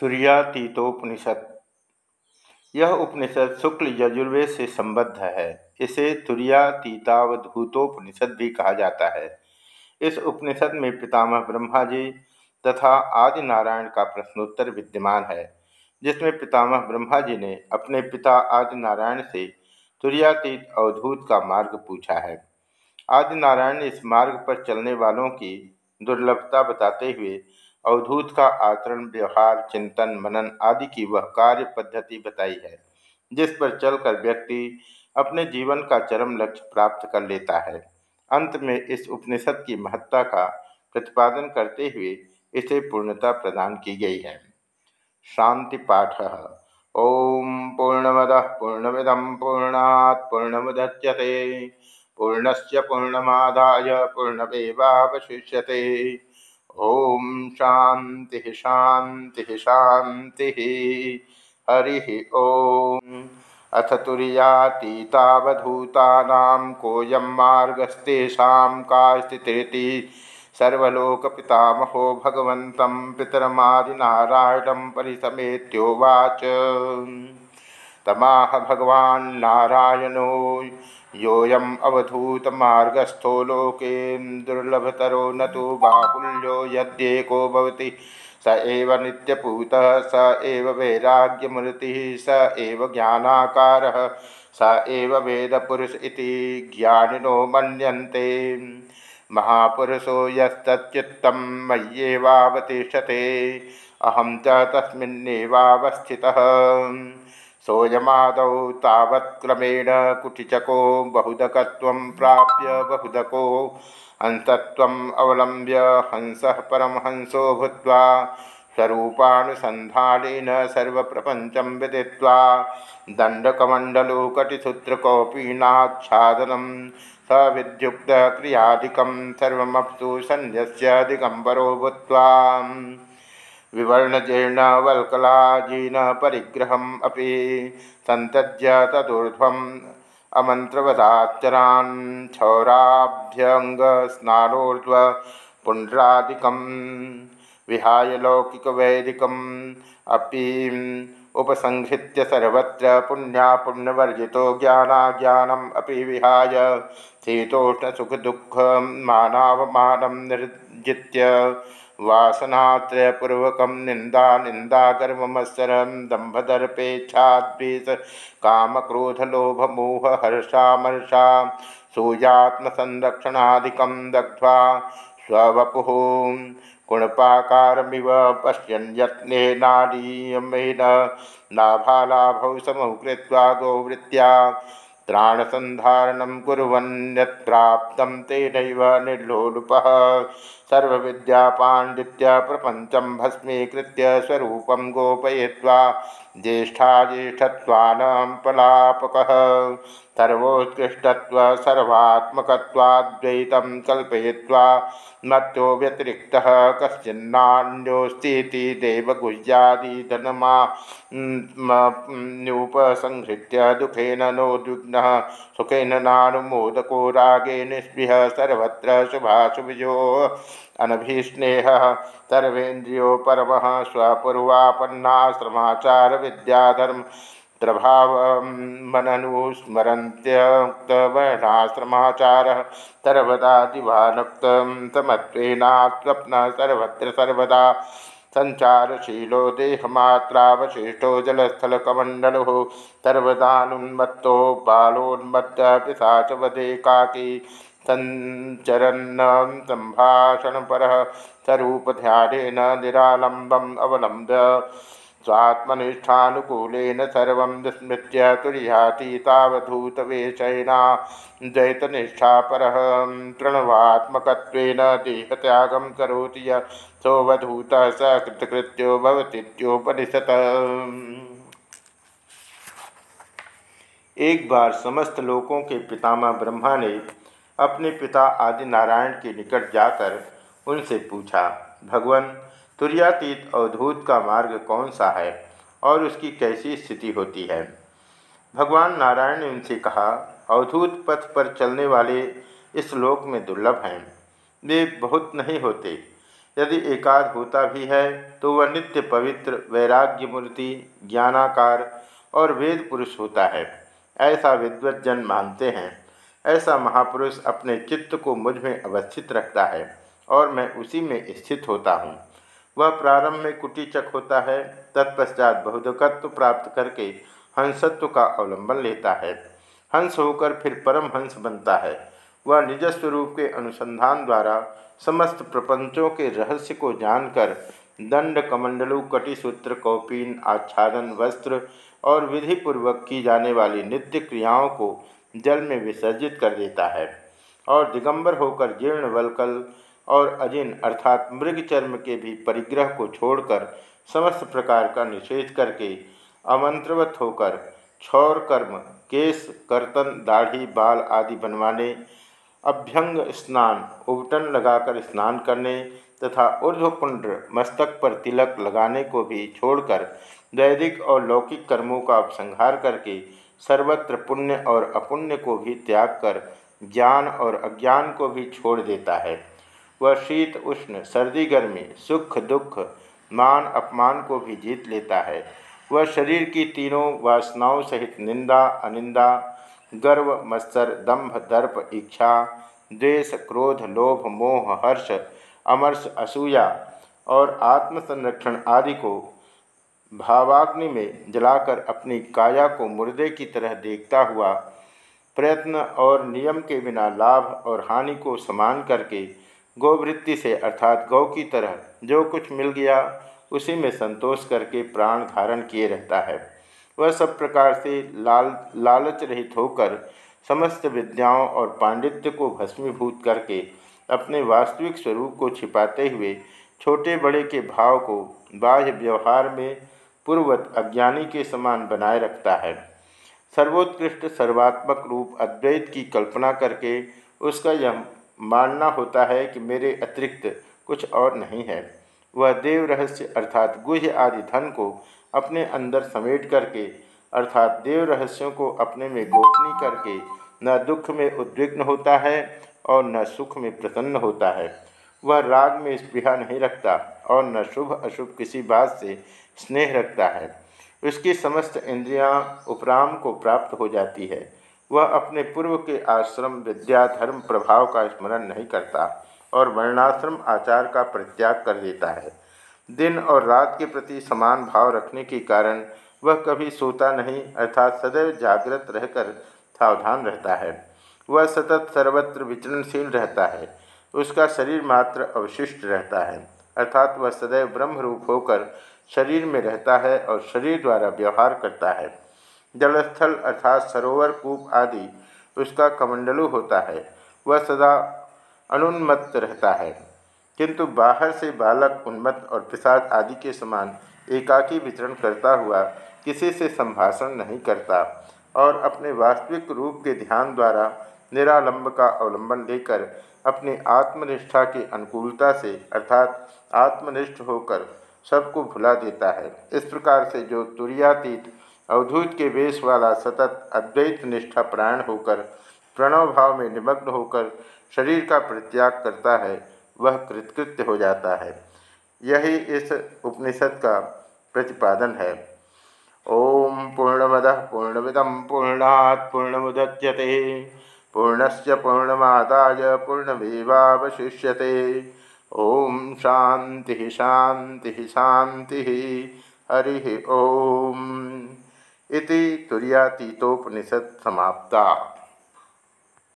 तुरियातीतोपनिषद। यह उपनिषद शुक्ल यजुर्वेद से संबद्ध है। इसे तुरियातीतावधूतोपनिषद भी कहा जाता है। इस उपनिषद में पितामह ब्रह्मा जी तथा आदि नारायण का प्रश्नोत्तर विद्यमान है, जिसमें पितामह ब्रह्मा जी ने अपने पिता आदि नारायण से तुरियातीत अवधूत का मार्ग पूछा है। आदि नारायण इस मार्ग पर चलने वालों की दुर्लभता बताते हुए अवधूत का आचरण, व्यवहार, चिंतन, मनन आदि की वह कार्य पद्धति बताई है, जिस पर चलकर व्यक्ति अपने जीवन का चरम लक्ष्य प्राप्त कर लेता है। अंत में इस उपनिषद की महत्ता का प्रतिपादन करते हुए इसे पूर्णता प्रदान की गई है। शांति पाठ, ओम पूर्णमद पूर्णमिदम पूर्णात् पूर्णमुदच्यते, पूर्णस्य पूर्णमादाय पूर्णमेवावशिष्यते। ओम शांति शांति शांति। हरि ओम। अथ तुरीयातीतावधूतानां कोऽयं मार्गस्तेषां का स्थितिरिति सर्वलोकपितामहो भगवन्तं पितरमादिनारायणं परिसमेत्योवाच तमाह भगवान्नारायणो योऽयम् अवधूतमार्गस्थो लोके दुर्लभतरो न तो बाहुल्यो यद्येको भवति। स एव नित्यपूतः, स एव वैराग्यमूर्तिः, स एव ज्ञानाकारः, स एव वेदपुरुष इति ज्ञानिनो मन्यन्ते। महापुरुषो यस्तच्चित्तं मय्येवावतिष्ठते। अहं च तस्मिन्नेवावस्थितः। सोऽयमादौ तावत्क्रमेण कुटिचको बहुदकत्वं प्राप्य बहुदको हंसत्वम् हंसः परमहंसो भूत्वा स्वरूपानुसन्धानेन सर्वप्रपञ्चं विदित्वा दण्डकमण्डलो कटिसूत्रकौपीनाच्छादनं सविद्युक्तक्रियादिकं सर्वमप्सु सन्न्यस्य दिगम्बरो भूत्वा विवर्णजीर्णवल्कलाजीर्णपरिग्रहम् अपि सन्तज्य तदूर्ध्वम् अमन्त्रवदाचरान् क्षौराभ्यङ्गस्नानोर्ध्व पुण्ड्रादिकं विहाय लौकिकवैदिकम् अपि उपसंहृत्य सर्वत्र पुण्या पुण्यवर्जितो ज्ञानाज्ञानम् अपि विहाय शीतोष्णसुखदुःखमानावमानं निर्जित्य वासनात्रयपूर्वक निंदा निंदा गर्वमत्सर दंभदर्पेक्षाद्वेष काम क्रोध लोभ मोह हर्षामर्षा सूयात्मसंरक्षणादिकं दग्ध्वा स्ववपु गुणपाकारमिव पश्यन् यत्नेनादीयमेन लाभालाभौ समौ कृत्वा गोवृत्त्या त्राणसन्धारणं कुर्वन्यत्प्राप्तं तेनैव निर्लोलुपः। प्रपंचम प्रपञ्चं स्वूप स्वरूपं ज्येष्ठा ज्येष्ठाज्येष्ठत्वानां पलापकः। सर्वोत्कृष्टत्व, सर्वात्मकत्वाद्वैतं कल्पयित्वा, मत्तो व्यतिरिक्तः कश्चिन्नान्योऽस्तीति देवगुह्यादिधनमान्युपसंहृत्य दुःखेन नोद्विग्नः सुखेन नानुमोदको रागे निःस्पृहः सर्वत्र शुभाशुभजो अनभिस्नेह सर्वेन्द्रियो परम स्वपूर्वापन्नाश्रमाचार विद्याधर्म प्रभाव मननुस्मरन्त्यक्तवर्णाश्रमाचारः सर्वदा दिवानक्त समत्वेनात्वप्न सर्वत्र सर्वदा। संचारशीलो देहमात्रावशिष्टो जलस्थलकमण्डलो सर्वदानुन्मत्तो बालोन्मत्त पिशाचवदेकाकी संचरन्न संभाषणपर स्वरूपध्यान निरालंबम अवलंब्य स्वात्मनिष्ठानुकूलेन सर्व विस्मृत्य तुरीयातीतावधूतवेशैना जैतनिष्ठापर प्रणवात्मकत्वेन देहत्यागं करोति य सोऽवधूत स एक बार समस्त लोकों के पितामह ब्रह्मा ने अपने पिता आदि नारायण के निकट जाकर उनसे पूछा, भगवान तुरैयातीत अवधूत का मार्ग कौन सा है और उसकी कैसी स्थिति होती है? भगवान नारायण ने उनसे कहा, अवधूत पथ पर चलने वाले इस लोक में दुर्लभ हैं। वे बहुत नहीं होते। यदि एकाध होता भी है तो वह नित्य पवित्र, वैराग्य मूर्ति, ज्ञानाकार और वेद पुरुष होता है। ऐसा विद्वत जन मानते हैं। ऐसा महापुरुष अपने चित्त को मुझमें अवस्थित रखता है और मैं उसी में स्थित होता हूँ। वह प्रारंभ में कुटीचक होता है, तत्पश्चात बहुधकत्व प्राप्त करके हंसत्व का अवलंबन लेता है। हंस होकर फिर परम हंस बनता है। वह निजस्वरूप के अनुसंधान द्वारा समस्त प्रपंचों के रहस्य को जानकर दंड, कमंडलु, कटिसूत्र, कौपीन, आच्छादन, वस्त्र और विधिपूर्वक की जाने वाली नित्य क्रियाओं को जल में विसर्जित कर देता है और दिगंबर होकर जीर्ण, वलकल और अजिन अर्थात मृग चर्म के भी परिग्रह को छोड़कर समस्त प्रकार का निषेध करके अमंत्रवत होकर क्षौर कर्म केस कर्तन, दाढ़ी, बाल आदि बनवाने, अभ्यंग स्नान उबटन लगाकर स्नान करने तथा ऊर्ध्वपुंड मस्तक पर तिलक लगाने को भी छोड़कर वैदिक और लौकिक कर्मों का उपसंहार करके सर्वत्र पुण्य और अपुण्य को भी त्याग कर ज्ञान और अज्ञान को भी छोड़ देता है। वह शीत उष्ण, सर्दी, गर्मी, सुख, दुख, मान, अपमान को भी जीत लेता है। वह शरीर की तीनों वासनाओं सहित निंदा, अनिंदा, गर्व, मत्सर दंभ दर्प, इच्छा, द्वेष, क्रोध, लोभ, मोह, हर्ष, अमर्ष, असूया और आत्मसंरक्षण आदि को भावाग्नि में जलाकर अपनी काया को मुर्दे की तरह देखता हुआ प्रयत्न और नियम के बिना लाभ और हानि को समान करके गोवृत्ति से अर्थात गौ की तरह जो कुछ मिल गया, उसी में संतोष करके प्राण धारण किए रहता है। वह सब प्रकार से लाल, लालच रहित होकर समस्त विद्याओं और पांडित्य को भस्मीभूत करके अपने वास्तविक स्वरूप को छिपाते हुए छोटे बड़े के भाव को बाह्य व्यवहार में पूर्वत अज्ञानी के समान बनाए रखता है। सर्वोत्कृष्ट सर्वात्मक रूप अद्वैत की कल्पना करके उसका यह मानना होता है कि मेरे अतिरिक्त कुछ और नहीं है। वह देव रहस्य अर्थात गुह्य आदि धन को अपने अंदर समेट करके, अर्थात देव रहस्यों को अपने में गोपनीय करके, न दुख में उद्विग्न होता है और न सुख में प्रसन्न होता है। वह राग में स्पृहा नहीं रखता और न शुभ अशुभ किसी बात से स्नेह रखता है। उसकी समस्त इंद्रियाँ उपराम को प्राप्त हो जाती है। वह अपने पूर्व के आश्रम विद्या धर्म प्रभाव का स्मरण नहीं करता और वर्णाश्रम आचार का परित्याग कर देता है। दिन और रात के प्रति समान भाव रखने के कारण वह कभी सोता नहीं अर्थात सदैव जागृत रहकर सावधान रहता है। वह सतत सर्वत्र विचरणशील रहता है। उसका शरीर मात्र अवशिष्ट रहता है। अर्थात वह सदैव ब्रह्म रूप होकर शरीर में रहता है और शरीर द्वारा व्यवहार करता है। जलस्थल अर्थात सरोवर, कूप आदि उसका कमंडलु होता है। वह सदा अनुन्मत्त रहता है। किंतु बाहर से बालक, उन्मत्त और प्रसाद आदि के समान एकाकी विचरण करता हुआ किसी से संभाषण नहीं करता और अपने वास्तविक रूप के ध्यान द्वारा निरालंब का अवलंबन लेकर अपनी आत्मनिष्ठा की अनुकूलता से अर्थात आत्मनिष्ठ होकर सबको भुला देता है। इस प्रकार से जो तुरियातीत अवधूत के वेश वाला सतत अद्वैत निष्ठा प्राण होकर, प्रणव भाव में निमग्न होकर शरीर का परित्याग करता है, वह कृतकृत्य हो जाता है। यही इस उपनिषद का प्रतिपादन है। ओम पूर्णमद पूर्णमिदम पूर्णात् पूर्णमुदच्यते पूर्णस्य पूर्णमादाय पूर्णमेवावशिष्यते। ओम शांति शांति शांति हरि ओम। इति तुरियातीतोपनिषद समाप्ता।